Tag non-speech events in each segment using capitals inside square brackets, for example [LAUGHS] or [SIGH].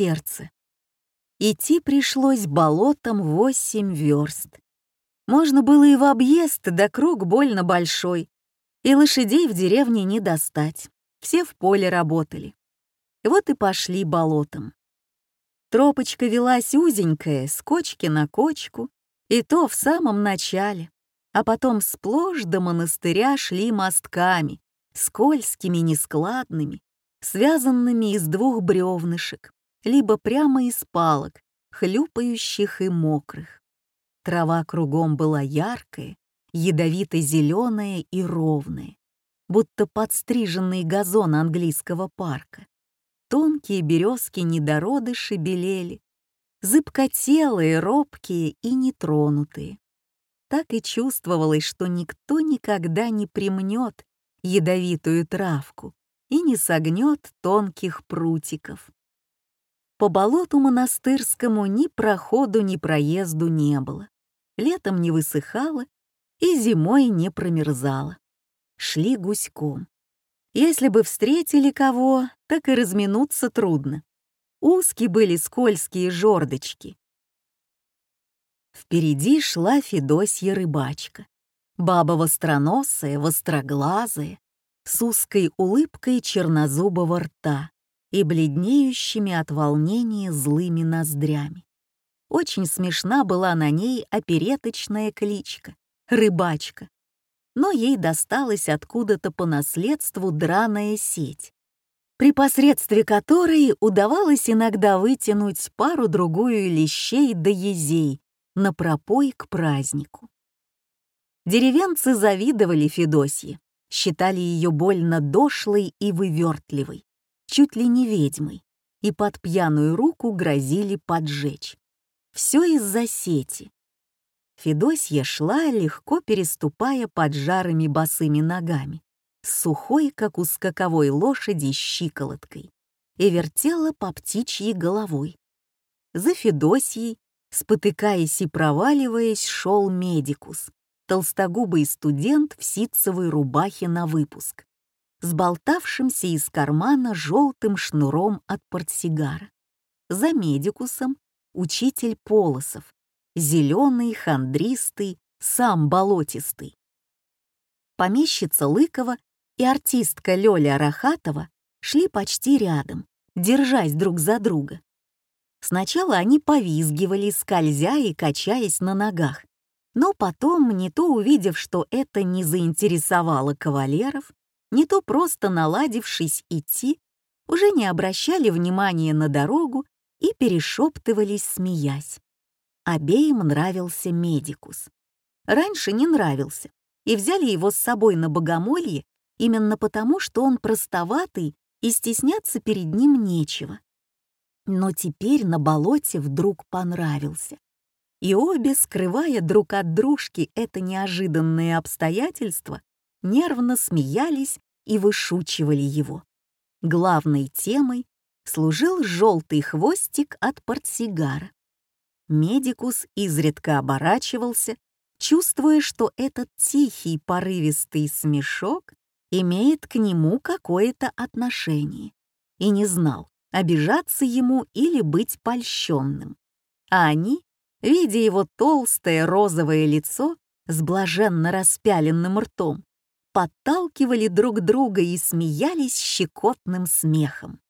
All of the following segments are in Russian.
сердце. Идти пришлось болотом восемь верст. Можно было и в объезд, да круг больно большой. И лошадей в деревне не достать. Все в поле работали. Вот и пошли болотом. Тропочка велась узенькая, с кочки на кочку, и то в самом начале, а потом сплошь до монастыря шли мостками, скользкими, нескладными, связанными из двух бревнышек, либо прямо из палок, хлюпающих и мокрых. Трава кругом была яркая, ядовито-зеленая и ровная, будто подстриженный газон английского парка. Тонкие березки-недороды шебелели, зыбкотелые, робкие и нетронутые. Так и чувствовалось, что никто никогда не примнет ядовитую травку и не согнет тонких прутиков. По болоту монастырскому ни проходу, ни проезду не было. Летом не высыхало и зимой не промерзало. Шли гуськом. Если бы встретили кого, так и разминуться трудно. Узкие были скользкие жердочки. Впереди шла Федосья рыбачка. Баба востроносая, востроглазая, с узкой улыбкой чернозубого рта и бледнеющими от волнения злыми ноздрями. Очень смешна была на ней опереточная кличка — рыбачка но ей досталась откуда-то по наследству драная сеть, при посредстве которой удавалось иногда вытянуть пару-другую лещей до езей на пропой к празднику. Деревенцы завидовали Федосье, считали ее больно дошлой и вывертливой, чуть ли не ведьмой, и под пьяную руку грозили поджечь. Все из-за сети, Федосья шла, легко переступая под жарами босыми ногами, сухой, как у скаковой лошади, щиколоткой, и вертела по птичьей головой. За Федосьей, спотыкаясь и проваливаясь, шел медикус, толстогубый студент в ситцевой рубахе на выпуск, с болтавшимся из кармана желтым шнуром от портсигара. За медикусом учитель Полосов, зеленый, хандристый, сам болотистый. Помещица Лыкова и артистка Лёля Рахатова шли почти рядом, держась друг за друга. Сначала они повизгивали, скользя и качаясь на ногах, но потом, не то увидев, что это не заинтересовало кавалеров, не то просто наладившись идти, уже не обращали внимания на дорогу и перешептывались, смеясь. Обеим нравился медикус. Раньше не нравился, и взяли его с собой на богомолье именно потому, что он простоватый и стесняться перед ним нечего. Но теперь на болоте вдруг понравился. И обе, скрывая друг от дружки это неожиданное обстоятельство, нервно смеялись и вышучивали его. Главной темой служил желтый хвостик от портсигара. Медикус изредка оборачивался, чувствуя, что этот тихий порывистый смешок имеет к нему какое-то отношение, и не знал, обижаться ему или быть польщенным. А они, видя его толстое розовое лицо с блаженно распяленным ртом, подталкивали друг друга и смеялись щекотным смехом.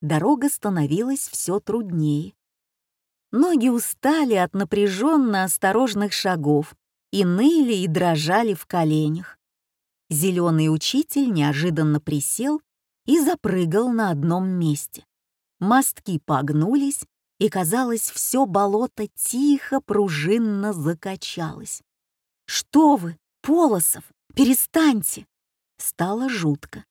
Дорога становилась все труднее. Ноги устали от напряженно осторожных шагов и ныли и дрожали в коленях. Зеленый учитель неожиданно присел и запрыгал на одном месте. Мостки погнулись, и, казалось, все болото тихо, пружинно закачалось. «Что вы, Полосов, перестаньте!» Стало жутко.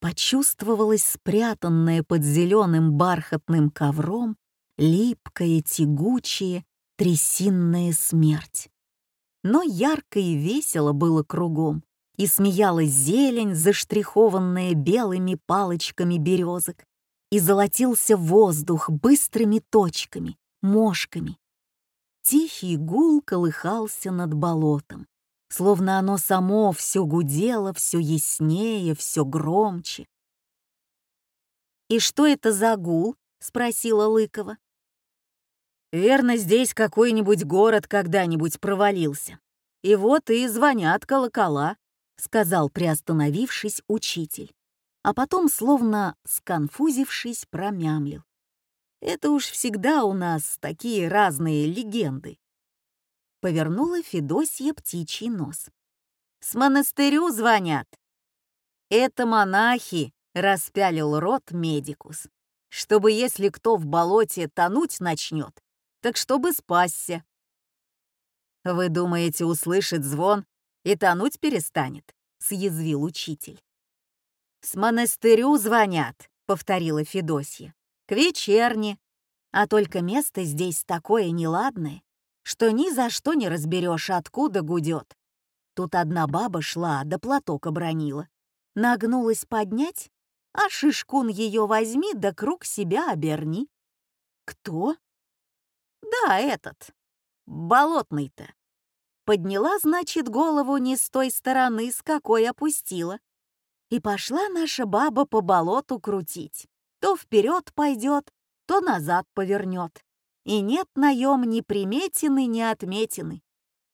Почувствовалось спрятанное под зеленым бархатным ковром липкая, тягучая, трясинная смерть. Но ярко и весело было кругом, и смеялась зелень, заштрихованная белыми палочками березок, и золотился воздух быстрыми точками, мошками. Тихий гул колыхался над болотом, словно оно само все гудело, все яснее, все громче. «И что это за гул?» спросила Лыкова. «Верно, здесь какой-нибудь город когда-нибудь провалился. И вот и звонят колокола», — сказал, приостановившись, учитель. А потом, словно сконфузившись, промямлил. «Это уж всегда у нас такие разные легенды». Повернула Федосья птичий нос. «С монастырю звонят». «Это монахи», — распялил рот медикус. «Чтобы если кто в болоте тонуть начнет, так чтобы спасся». «Вы думаете, услышит звон и тонуть перестанет?» — съязвил учитель. «С монастырю звонят», — повторила Федосья. «К вечерне. А только место здесь такое неладное, что ни за что не разберешь, откуда гудет. Тут одна баба шла, да платок обронила. Нагнулась поднять, а шишкун ее возьми, да круг себя оберни. Кто? Да, этот. Болотный-то. Подняла, значит, голову не с той стороны, с какой опустила. И пошла наша баба по болоту крутить. То вперед пойдет, то назад повернет. И нет наем ни приметины, ни отметины.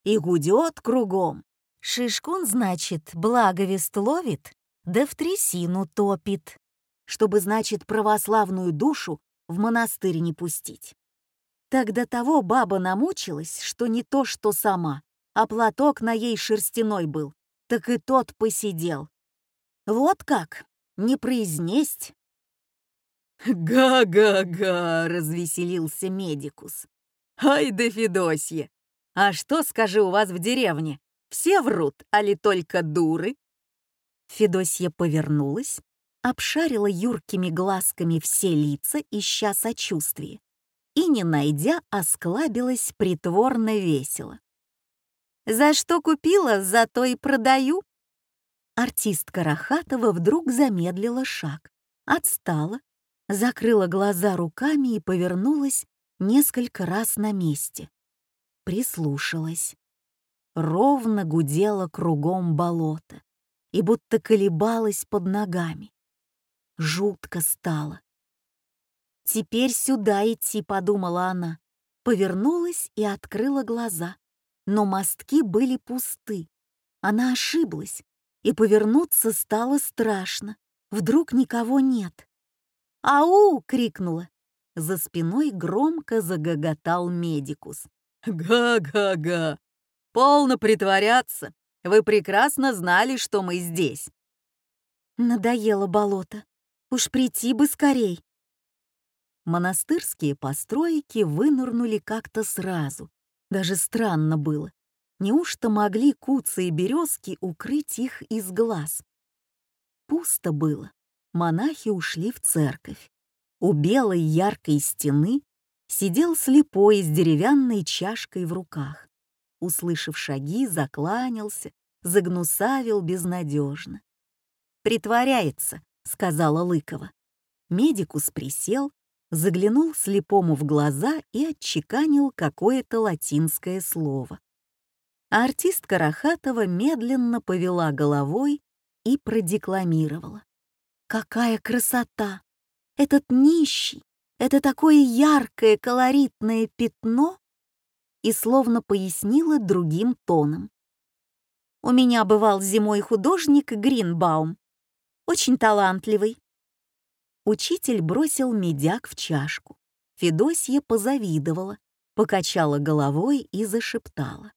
И гудет кругом. Шишкун, значит, благовест ловит, да в трясину топит, чтобы, значит, православную душу в монастырь не пустить. Так до того баба намучилась, что не то что сама, а платок на ей шерстяной был, так и тот посидел. Вот как, не произнесть. «Га-га-га!» [LAUGHS] — развеселился медикус. «Ай да Федосья! А что, скажи, у вас в деревне? Все врут, а ли только дуры?» Федосья повернулась, обшарила юркими глазками все лица, ища сочувствия, и, не найдя, осклабилась притворно весело. «За что купила, за то и продаю». Артистка Рахатова вдруг замедлила шаг, отстала, закрыла глаза руками и повернулась несколько раз на месте. Прислушалась. Ровно гудела кругом болото и будто колебалась под ногами. Жутко стало. «Теперь сюда идти», — подумала она. Повернулась и открыла глаза. Но мостки были пусты. Она ошиблась, и повернуться стало страшно. Вдруг никого нет. «Ау!» — крикнула. За спиной громко загоготал медикус. «Га-га-га! Полно притворяться! Вы прекрасно знали, что мы здесь!» Надоело болото. Уж прийти бы скорей. Монастырские постройки вынырнули как-то сразу. Даже странно было. Неужто могли куцы и березки укрыть их из глаз? Пусто было. Монахи ушли в церковь. У белой яркой стены сидел слепой с деревянной чашкой в руках. Услышав шаги, закланялся, загнусавил безнадежно. «Притворяется», — сказала Лыкова. Медикус присел, заглянул слепому в глаза и отчеканил какое-то латинское слово. Артистка Рахатова медленно повела головой и продекламировала. «Какая красота! Этот нищий, это такое яркое колоритное пятно!» И словно пояснила другим тоном. У меня бывал зимой художник Гринбаум. Очень талантливый. Учитель бросил медяк в чашку. Федосья позавидовала, покачала головой и зашептала.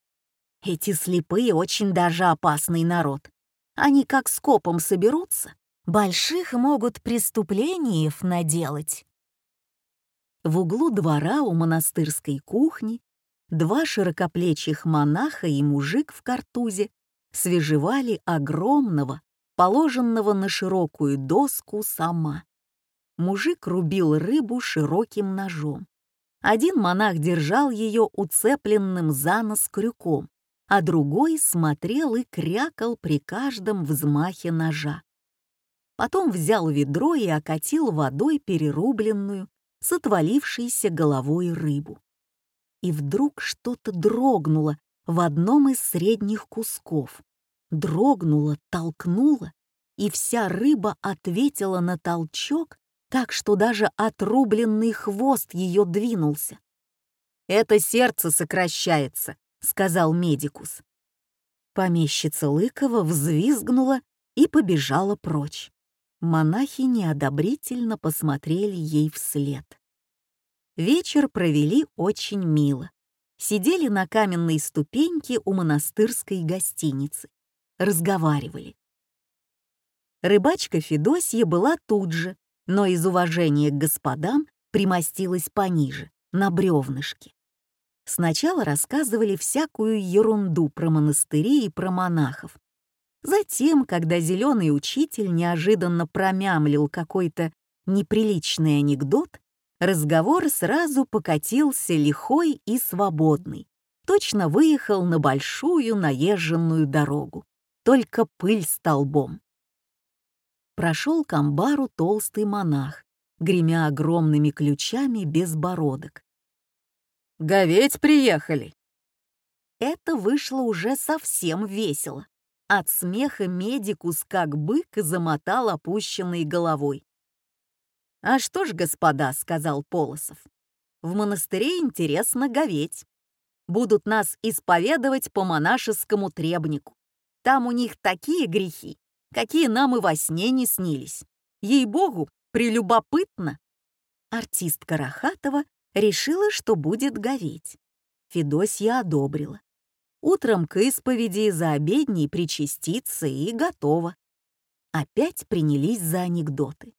Эти слепые очень даже опасный народ. Они как скопом соберутся, больших могут преступлениев наделать. В углу двора у монастырской кухни два широкоплечих монаха и мужик в картузе свежевали огромного, положенного на широкую доску сама. Мужик рубил рыбу широким ножом. Один монах держал ее уцепленным за нос крюком, а другой смотрел и крякал при каждом взмахе ножа. Потом взял ведро и окатил водой перерубленную, с отвалившейся головой рыбу. И вдруг что-то дрогнуло в одном из средних кусков. Дрогнула, толкнула, и вся рыба ответила на толчок так что даже отрубленный хвост ее двинулся. «Это сердце сокращается», — сказал медикус. Помещица Лыкова взвизгнула и побежала прочь. Монахи неодобрительно посмотрели ей вслед. Вечер провели очень мило. Сидели на каменной ступеньке у монастырской гостиницы. Разговаривали. Рыбачка Федосья была тут же, но из уважения к господам примостилась пониже, на бревнышке. Сначала рассказывали всякую ерунду про монастыри и про монахов. Затем, когда зеленый учитель неожиданно промямлил какой-то неприличный анекдот, разговор сразу покатился лихой и свободный. Точно выехал на большую наезженную дорогу. Только пыль столбом прошел к амбару толстый монах, гремя огромными ключами без бородок. «Говеть приехали!» Это вышло уже совсем весело. От смеха медикус как бык замотал опущенной головой. «А что ж, господа», — сказал Полосов, — «в монастыре интересно говеть. Будут нас исповедовать по монашескому требнику. Там у них такие грехи, какие нам и во сне не снились. Ей-богу, прелюбопытно. Артистка Рахатова решила, что будет гореть. Федосья одобрила. Утром к исповеди за обедней причаститься и готово. Опять принялись за анекдоты.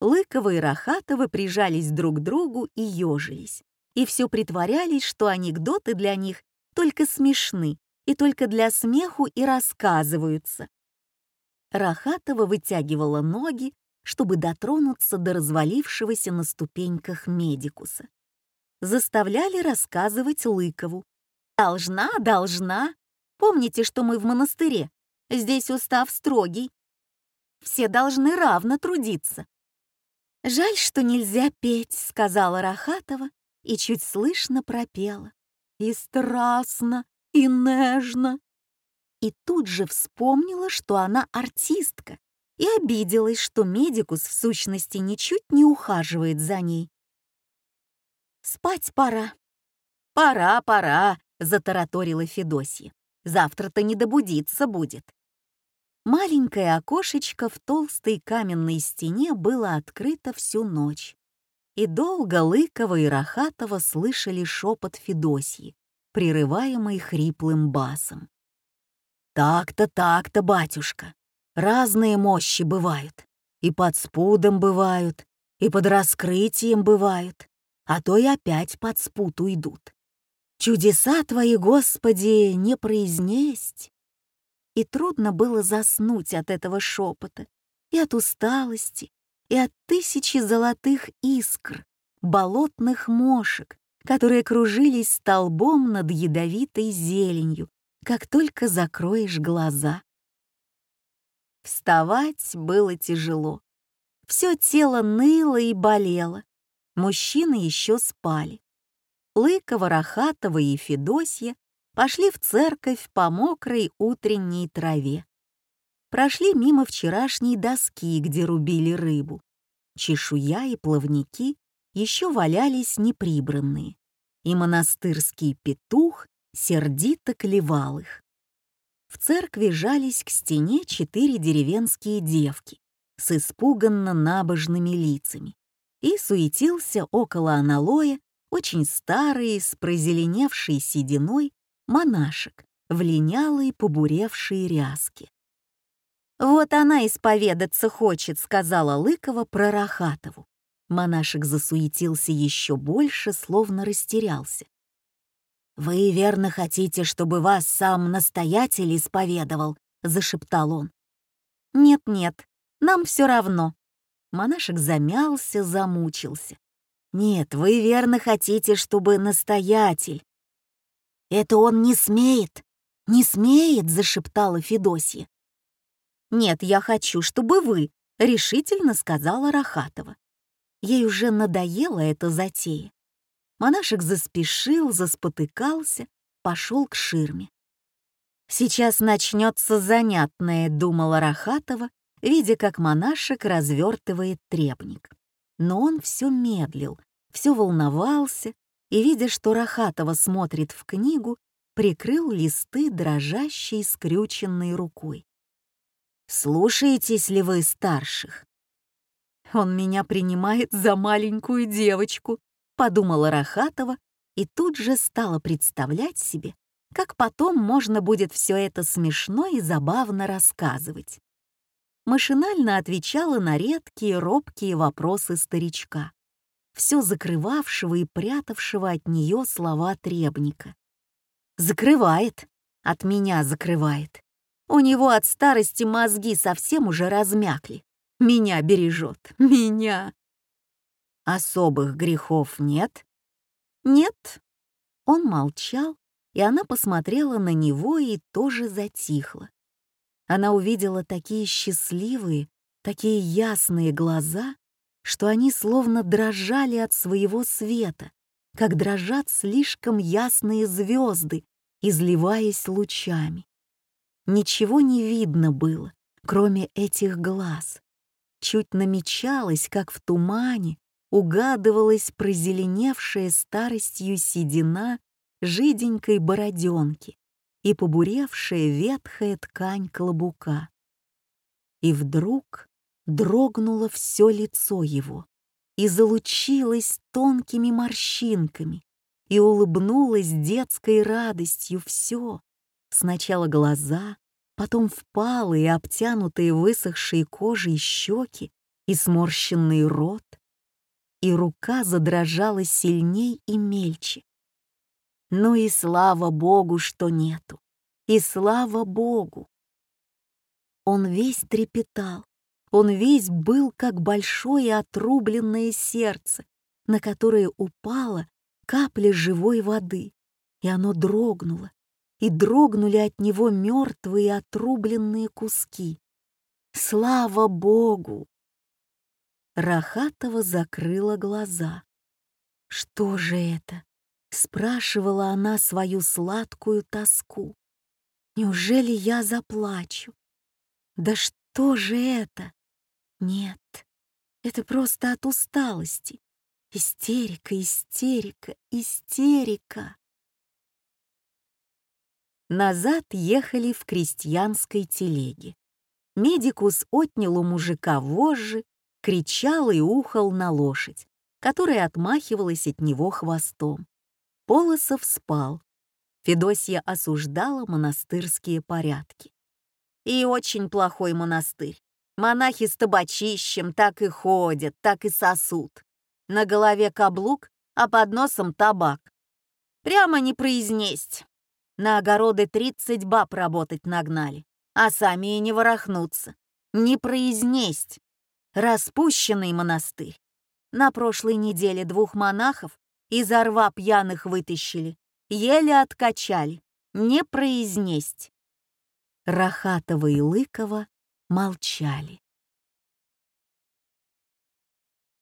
Лыкова и Рахатова прижались друг к другу и ежились. И все притворялись, что анекдоты для них только смешны и только для смеху и рассказываются. Рахатова вытягивала ноги, чтобы дотронуться до развалившегося на ступеньках медикуса. Заставляли рассказывать Лыкову. «Должна, должна. Помните, что мы в монастыре. Здесь устав строгий. Все должны равно трудиться». «Жаль, что нельзя петь», — сказала Рахатова и чуть слышно пропела. «И страстно, и нежно, и тут же вспомнила, что она артистка, и обиделась, что медикус в сущности ничуть не ухаживает за ней. «Спать пора». «Пора, пора», — затараторила Федосья. «Завтра-то не добудиться будет». Маленькое окошечко в толстой каменной стене было открыто всю ночь. И долго Лыкова и Рахатова слышали шепот Федосьи, прерываемый хриплым басом. «Так-то, так-то, батюшка. Разные мощи бывают. И под спудом бывают, и под раскрытием бывают, а то и опять под спут уйдут. Чудеса твои, Господи, не произнесть!» И трудно было заснуть от этого шепота, и от усталости, и от тысячи золотых искр, болотных мошек, которые кружились столбом над ядовитой зеленью, как только закроешь глаза. Вставать было тяжело. Все тело ныло и болело. Мужчины еще спали. Лыкова, Рахатова и Федосья пошли в церковь по мокрой утренней траве. Прошли мимо вчерашней доски, где рубили рыбу. Чешуя и плавники еще валялись неприбранные, и монастырский петух сердито клевал их. В церкви жались к стене четыре деревенские девки с испуганно набожными лицами и суетился около аналоя очень старый, с прозеленевшей сединой монашек в линялой побуревшей ряске. «Вот она исповедаться хочет», — сказала Лыкова про Рахатову. Монашек засуетился еще больше, словно растерялся. «Вы верно хотите, чтобы вас сам настоятель исповедовал?» — зашептал он. «Нет-нет, нам все равно». Монашек замялся, замучился. «Нет, вы верно хотите, чтобы настоятель...» «Это он не смеет, не смеет!» — зашептала Федосья. «Нет, я хочу, чтобы вы», — решительно сказала Рахатова. Ей уже надоела эта затея. Монашек заспешил, заспотыкался, пошел к ширме. «Сейчас начнется занятное», — думала Рахатова, видя, как монашек развертывает требник. Но он все медлил, все волновался и, видя, что Рахатова смотрит в книгу, прикрыл листы дрожащей скрюченной рукой. «Слушаетесь ли вы старших?» «Он меня принимает за маленькую девочку», — подумала Рахатова и тут же стала представлять себе, как потом можно будет все это смешно и забавно рассказывать. Машинально отвечала на редкие робкие вопросы старичка, все закрывавшего и прятавшего от нее слова требника. «Закрывает, от меня закрывает. У него от старости мозги совсем уже размякли. Меня бережет, меня. Особых грехов нет? Нет. Он молчал, и она посмотрела на него и тоже затихла. Она увидела такие счастливые, такие ясные глаза, что они словно дрожали от своего света, как дрожат слишком ясные звезды, изливаясь лучами. Ничего не видно было, кроме этих глаз чуть намечалась, как в тумане, угадывалась прозеленевшая старостью седина жиденькой бороденки и побуревшая ветхая ткань клобука. И вдруг дрогнуло все лицо его и залучилось тонкими морщинками и улыбнулось детской радостью все. Сначала глаза, потом впалые, обтянутые высохшей кожей щеки и сморщенный рот, и рука задрожала сильней и мельче. Ну и слава Богу, что нету, и слава Богу. Он весь трепетал, он весь был как большое отрубленное сердце, на которое упала капля живой воды, и оно дрогнуло, и дрогнули от него мертвые отрубленные куски. Слава Богу! Рахатова закрыла глаза. «Что же это?» — спрашивала она свою сладкую тоску. «Неужели я заплачу? Да что же это? Нет, это просто от усталости. Истерика, истерика, истерика!» Назад ехали в крестьянской телеге. Медикус отнял у мужика вожжи, кричал и ухал на лошадь, которая отмахивалась от него хвостом. Полосов спал. Федосья осуждала монастырские порядки. И очень плохой монастырь. Монахи с табачищем так и ходят, так и сосут. На голове каблук, а под носом табак. Прямо не произнесть. На огороды тридцать баб работать нагнали, а сами и не ворохнуться, не произнесть. Распущенный монастырь. На прошлой неделе двух монахов из рва пьяных вытащили, еле откачали, не произнесть. Рахатова и Лыкова молчали.